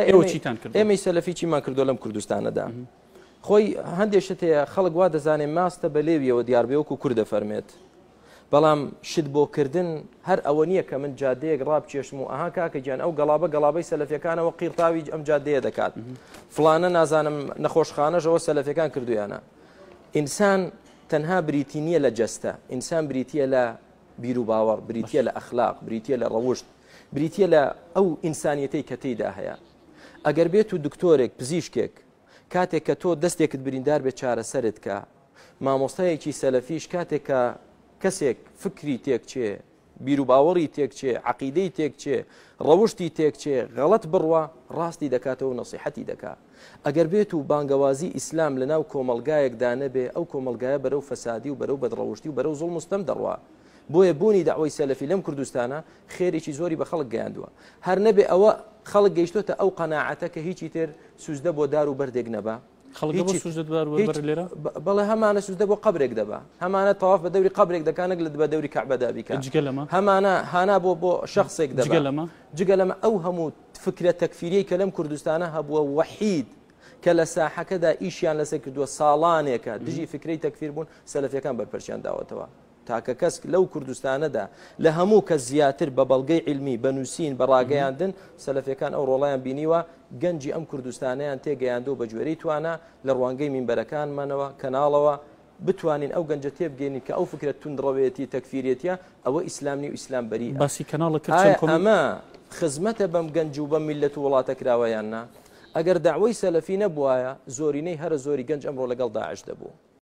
ئێوە چیتان کرد ئێمەی سەلەفی چیمان کردو لەم کوردستانەدا خۆی هەندێشت هەیە خەڵک وا دەزانێ ماستە بە لێویەوە دیاربێوەکو کووردە فەرمێت بەڵام شت بۆکردن هەر ئەوە نییە کە من جادەیەک ڕاب چێشم و ئەها کاکە گیان ئەو گەڵابە گەڵابەی سەلفەکانەوە قیرتاوی ئەم جادەیە دەکات فلانە نازانم نەخۆشخانەشەوە سەلفەکان کردویانە ئینسان تەنها بریتی نییە لە جەستە ئینسان بریتە لە بیر و باوەڕ بریتە لە ئەخلاق بریتە لە ڕەوشت بریتە لە ئەو ئینسانیەتەی کەتەیدا هەیە ئەگەر بێت و دکتۆرێک پزیشکێک کاتێک کە تۆ دەستێکت بریندار بێ چارەسەرت کە مامۆستایەکی سەلەفیش کاتێک کە کەسێک فکری تێک چێ بیرروباوەڕی تێک چێ عقیدەی تێک چێ ڕەوشتی تێک چێ غەڵت بڕوە ڕاستی دەکاتەوە نسیحەتی دەکات ئەگەر بێت و بانگەوازی ئیسلام لە ناو کۆمەلگایەکدا نەبێ ئەو کۆمەلگایە بەرەو فەسادی و بەرەو بەدڕەوشتی و بەرەو زڵ مستەم دەڕوە بۆیە بوونی داوای سەلفی لەم کوردستانە خێرێکی زۆری بە خەڵک گەیاندووە هەر نەبێ ئەوە خەڵک گەیشتۆتە ئەو قەنەعەتە کە هیچی تر سوزدە بۆ دار و بەردێک نەبا بەڵێ هەمانە سوزدە بۆ قبرێک دەبا هەمانە تەواف بە دەوری قبرێک دەکانک لە بە دەوری کەعبەدابیکە هەمانە هانا بۆ بۆ شخصێک دەگە لەمە جگە لەمە ئەو هەموو فکرە تەکفیری کە لەم کوردستانە هەبووە وحید کە لە ساحەکەدا ئیشیان لەسەر کردووە ساڵانێکە دژی فکری تەکفیر بوون سەلفیەکان بەرپەرچیان داوەتەوە تاکە کەس لەو کوردستانەدا لە هەموو کە زیاتر بە بەڵگەی علمی بەنووسین بەڕاگەیاندن سەلفەکان ئەو ڕۆڵیان بینیوە گەنجی ئەم کوردستانیان تێگەیاندۆ بە جوێرەی توانە لە ڕوانگەی مینبەرەکانمانەوە کەناڵەوە بتوانین ئەو گەنجە تێبگەێنی کە ئەو فکرە تونندڕەوەیەتی تەکفیرێتە ئەوە ئیسلامی و ئیسلام بەری باسی کەناڵەکەمە خزمەتە بەم گەنج و بەم میلەت و وڵاتە کراوەیان نا ئەگەر داوای سەلفی نەبووایە زۆرینەی هەرە زۆری گەنج ئەمڕۆ لەگەڵ داعش دەبوو.